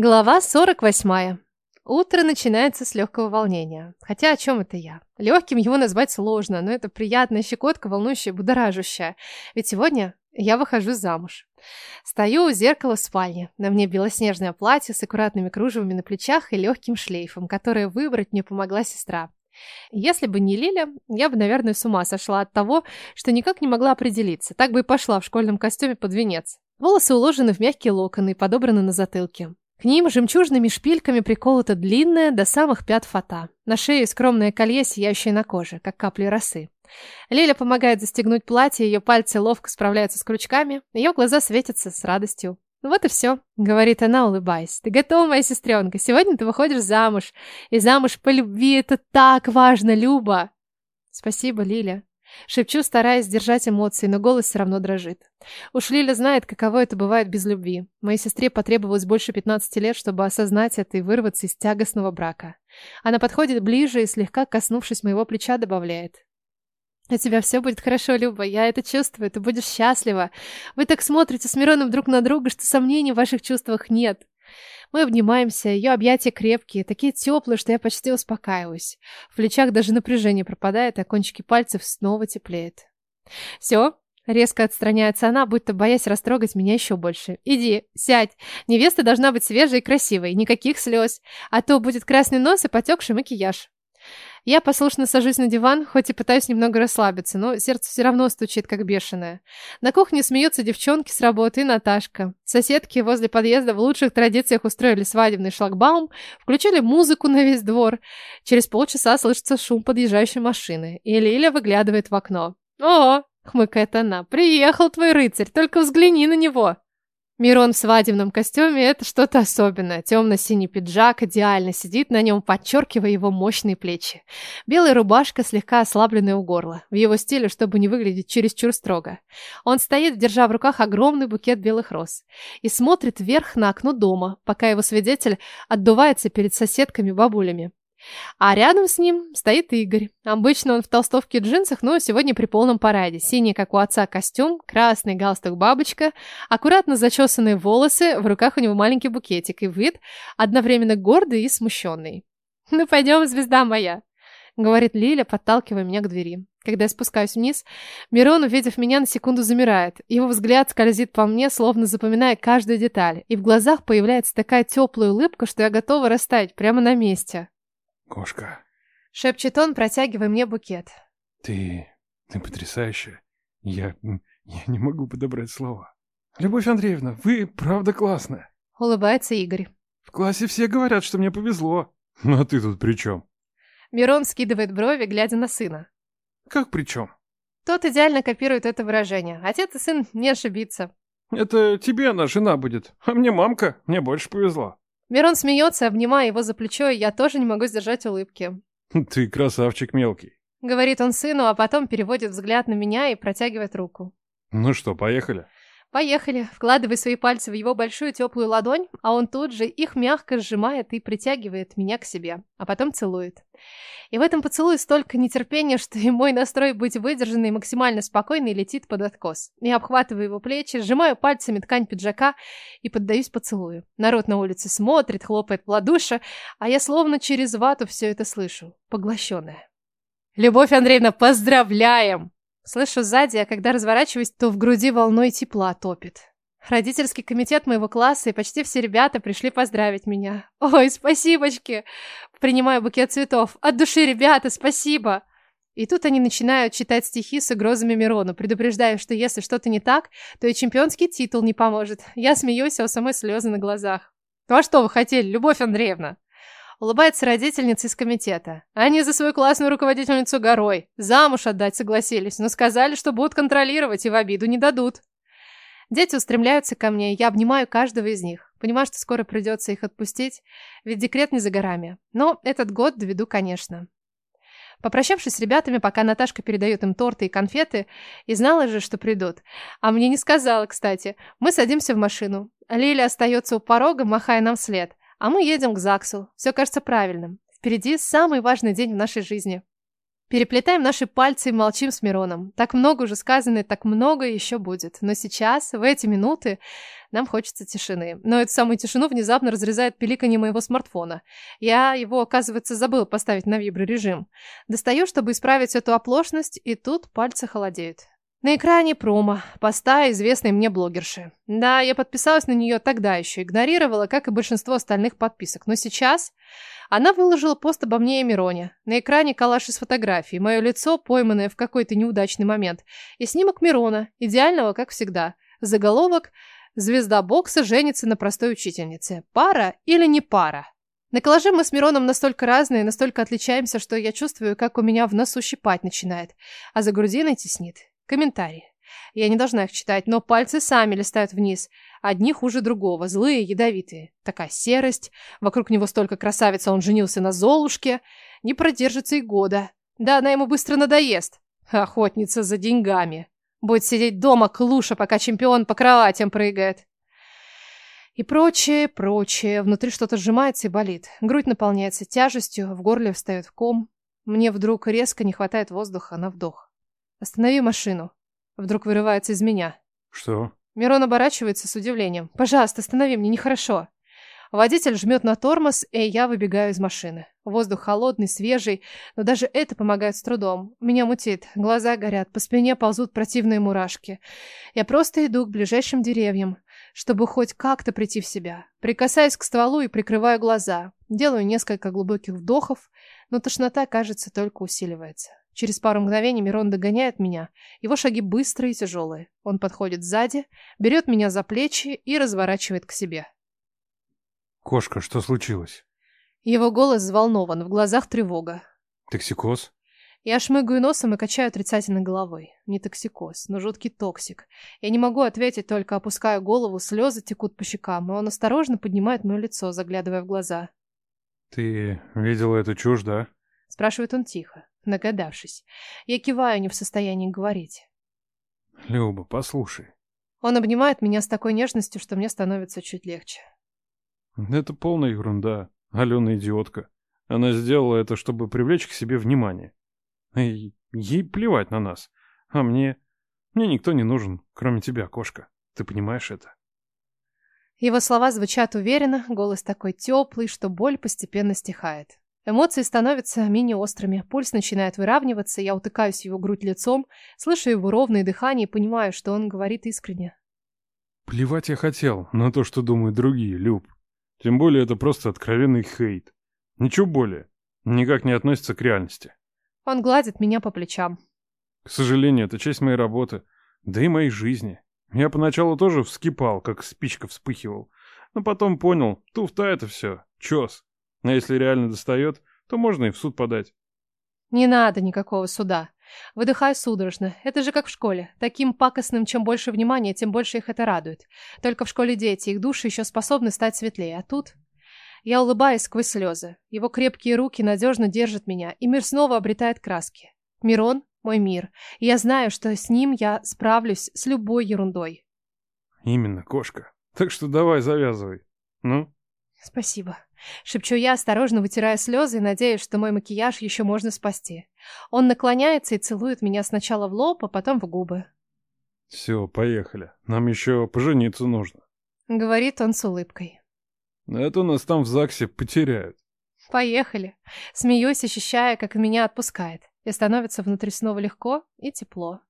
Глава 48. Утро начинается с легкого волнения. Хотя о чем это я? Легким его назвать сложно, но это приятная щекотка, волнующая, будоражащая. Ведь сегодня я выхожу замуж. Стою у зеркала в спальне. На мне белоснежное платье с аккуратными кружевами на плечах и легким шлейфом, которое выбрать мне помогла сестра. Если бы не Лиля, я бы, наверное, с ума сошла от того, что никак не могла определиться. Так бы и пошла в школьном костюме под венец. Волосы уложены в мягкие локоны и подобраны на затылке. К ним жемчужными шпильками приколота длинная до самых пят фата. На шее скромное колье, сияющее на коже, как капли росы. Лиля помогает застегнуть платье, ее пальцы ловко справляются с крючками, ее глаза светятся с радостью. «Вот и все», — говорит она, улыбаясь. «Ты готова, моя сестренка? Сегодня ты выходишь замуж. И замуж по любви — это так важно, Люба!» «Спасибо, Лиля», Шепчу, стараясь сдержать эмоции, но голос все равно дрожит. Уж Лиля знает, каково это бывает без любви. Моей сестре потребовалось больше 15 лет, чтобы осознать это и вырваться из тягостного брака. Она подходит ближе и, слегка коснувшись моего плеча, добавляет. «У тебя все будет хорошо, Люба, я это чувствую, ты будешь счастлива. Вы так смотрите с Мироном друг на друга, что сомнений в ваших чувствах нет. Мы обнимаемся, ее объятия крепкие, такие теплые, что я почти успокаиваюсь. В плечах даже напряжение пропадает, а кончики пальцев снова теплеет. Все, Резко отстраняется она, будто боясь растрогать меня еще больше. «Иди, сядь. Невеста должна быть свежей и красивой. Никаких слез. А то будет красный нос и потекший макияж». Я послушно сажусь на диван, хоть и пытаюсь немного расслабиться, но сердце все равно стучит, как бешеное. На кухне смеются девчонки с работы и Наташка. Соседки возле подъезда в лучших традициях устроили свадебный шлагбаум, включили музыку на весь двор. Через полчаса слышится шум подъезжающей машины, и Лиля выглядывает в окно. «О!» — хмыкает она. «Приехал твой рыцарь, только взгляни на него!» Мирон в свадебном костюме – это что-то особенное. Темно-синий пиджак идеально сидит на нем, подчеркивая его мощные плечи. Белая рубашка, слегка ослабленная у горла. В его стиле, чтобы не выглядеть чересчур строго. Он стоит, держа в руках огромный букет белых роз. И смотрит вверх на окно дома, пока его свидетель отдувается перед соседками-бабулями. А рядом с ним стоит Игорь. Обычно он в толстовке и джинсах, но сегодня при полном параде. Синий, как у отца, костюм, красный галстук-бабочка, аккуратно зачесанные волосы, в руках у него маленький букетик и вид одновременно гордый и смущенный. «Ну пойдем, звезда моя!» — говорит Лиля, подталкивая меня к двери. Когда я спускаюсь вниз, Мирон, увидев меня, на секунду замирает. Его взгляд скользит по мне, словно запоминая каждую деталь. И в глазах появляется такая теплая улыбка, что я готова растаять прямо на месте. Кошка. Шепчет он, протягивая мне букет. Ты... ты потрясающая. Я... я не могу подобрать слова. Любовь Андреевна, вы правда классная. Улыбается Игорь. В классе все говорят, что мне повезло. Ну а ты тут при чем? Мирон скидывает брови, глядя на сына. Как при чем? Тот идеально копирует это выражение. Отец и сын не ошибиться. Это тебе она жена будет, а мне мамка, мне больше повезло. Мирон смеется, обнимая его за плечо, и я тоже не могу сдержать улыбки. Ты красавчик мелкий. Говорит он сыну, а потом переводит взгляд на меня и протягивает руку. Ну что, поехали? Поехали. Вкладывай свои пальцы в его большую теплую ладонь, а он тут же их мягко сжимает и притягивает меня к себе, а потом целует. И в этом поцелуе столько нетерпения, что и мой настрой быть выдержанной максимально спокойной летит под откос. Я обхватываю его плечи, сжимаю пальцами ткань пиджака и поддаюсь поцелую. Народ на улице смотрит, хлопает в ладоши, а я словно через вату все это слышу, поглощенная. «Любовь Андреевна, поздравляем!» Слышу сзади, а когда разворачиваюсь, то в груди волной тепла топит. Родительский комитет моего класса и почти все ребята пришли поздравить меня. Ой, спасибочки! Принимаю букет цветов. От души, ребята, спасибо! И тут они начинают читать стихи с угрозами Мирону, предупреждая, что если что-то не так, то и чемпионский титул не поможет. Я смеюсь, а у самой слезы на глазах. Ну а что вы хотели, Любовь Андреевна? Улыбается родительница из комитета. Они за свою классную руководительницу горой. Замуж отдать согласились, но сказали, что будут контролировать и в обиду не дадут. Дети устремляются ко мне, я обнимаю каждого из них. Понимаю, что скоро придется их отпустить, ведь декрет не за горами. Но этот год доведу, конечно. Попрощавшись с ребятами, пока Наташка передает им торты и конфеты, и знала же, что придут. А мне не сказала, кстати. Мы садимся в машину. Лиля остается у порога, махая нам вслед. А мы едем к ЗАГСу. Все кажется правильным. Впереди самый важный день в нашей жизни. Переплетаем наши пальцы и молчим с Мироном. Так много уже сказано, и так много еще будет. Но сейчас, в эти минуты, нам хочется тишины. Но эту самую тишину внезапно разрезает пиликанье моего смартфона. Я его, оказывается, забыл поставить на виброрежим. Достаю, чтобы исправить эту оплошность, и тут пальцы холодеют. На экране промо, поста известной мне блогерши. Да, я подписалась на нее тогда еще, игнорировала, как и большинство остальных подписок. Но сейчас она выложила пост обо мне и Мироне. На экране коллаж из фотографий, мое лицо, пойманное в какой-то неудачный момент, и снимок Мирона, идеального, как всегда. Заголовок «Звезда бокса женится на простой учительнице. Пара или не пара?» На коллаже мы с Мироном настолько разные, настолько отличаемся, что я чувствую, как у меня в носу щипать начинает, а за грудиной теснит. Комментарии. Я не должна их читать, но пальцы сами листают вниз. Одни хуже другого, злые, ядовитые. Такая серость. Вокруг него столько красавиц, а он женился на Золушке. Не продержится и года. Да она ему быстро надоест. Охотница за деньгами. Будет сидеть дома клуша, пока чемпион по кроватям прыгает. И прочее, прочее. Внутри что-то сжимается и болит. Грудь наполняется тяжестью, в горле встает ком. Мне вдруг резко не хватает воздуха на вдох. «Останови машину!» Вдруг вырывается из меня. «Что?» Мирон оборачивается с удивлением. «Пожалуйста, останови, мне нехорошо!» Водитель жмет на тормоз, и я выбегаю из машины. Воздух холодный, свежий, но даже это помогает с трудом. Меня мутит, глаза горят, по спине ползут противные мурашки. Я просто иду к ближайшим деревьям, чтобы хоть как-то прийти в себя. Прикасаюсь к стволу и прикрываю глаза. Делаю несколько глубоких вдохов, но тошнота, кажется, только усиливается. Через пару мгновений Мирон догоняет меня. Его шаги быстрые и тяжелые. Он подходит сзади, берет меня за плечи и разворачивает к себе. «Кошка, что случилось?» Его голос взволнован, в глазах тревога. «Токсикоз?» Я шмыгаю носом и качаю отрицательно головой. Не токсикоз, но жуткий токсик. Я не могу ответить, только опускаю голову, слезы текут по щекам, и он осторожно поднимает мое лицо, заглядывая в глаза. «Ты видела эту чушь, да?» Спрашивает он тихо нагадавшись. Я киваю, не в состоянии говорить. Люба, послушай. Он обнимает меня с такой нежностью, что мне становится чуть легче. Это полная ерунда. Алена идиотка. Она сделала это, чтобы привлечь к себе внимание. И ей плевать на нас. А мне... Мне никто не нужен, кроме тебя, кошка. Ты понимаешь это? Его слова звучат уверенно, голос такой теплый, что боль постепенно стихает. Эмоции становятся мини-острыми, пульс начинает выравниваться, я утыкаюсь в его грудь лицом, слышу его ровное дыхание и понимаю, что он говорит искренне. Плевать я хотел на то, что думают другие, Люб. Тем более это просто откровенный хейт. Ничего более. Никак не относится к реальности. Он гладит меня по плечам. К сожалению, это часть моей работы, да и моей жизни. Я поначалу тоже вскипал, как спичка вспыхивал. Но потом понял, туфта это все, чес. А если реально достает, то можно и в суд подать. Не надо никакого суда. Выдыхай судорожно. Это же как в школе. Таким пакостным, чем больше внимания, тем больше их это радует. Только в школе дети, их души еще способны стать светлее. А тут... Я улыбаюсь сквозь слезы. Его крепкие руки надежно держат меня, и мир снова обретает краски. Мирон — мой мир. И я знаю, что с ним я справлюсь с любой ерундой. Именно, кошка. Так что давай завязывай. Ну? Спасибо. Шепчу я, осторожно вытирая слезы и надеюсь, что мой макияж еще можно спасти. Он наклоняется и целует меня сначала в лоб, а потом в губы. «Все, поехали. Нам еще пожениться нужно», — говорит он с улыбкой. «Это нас там в ЗАГСе потеряют». «Поехали». Смеюсь, ощущая, как меня отпускает. И становится внутри снова легко и тепло.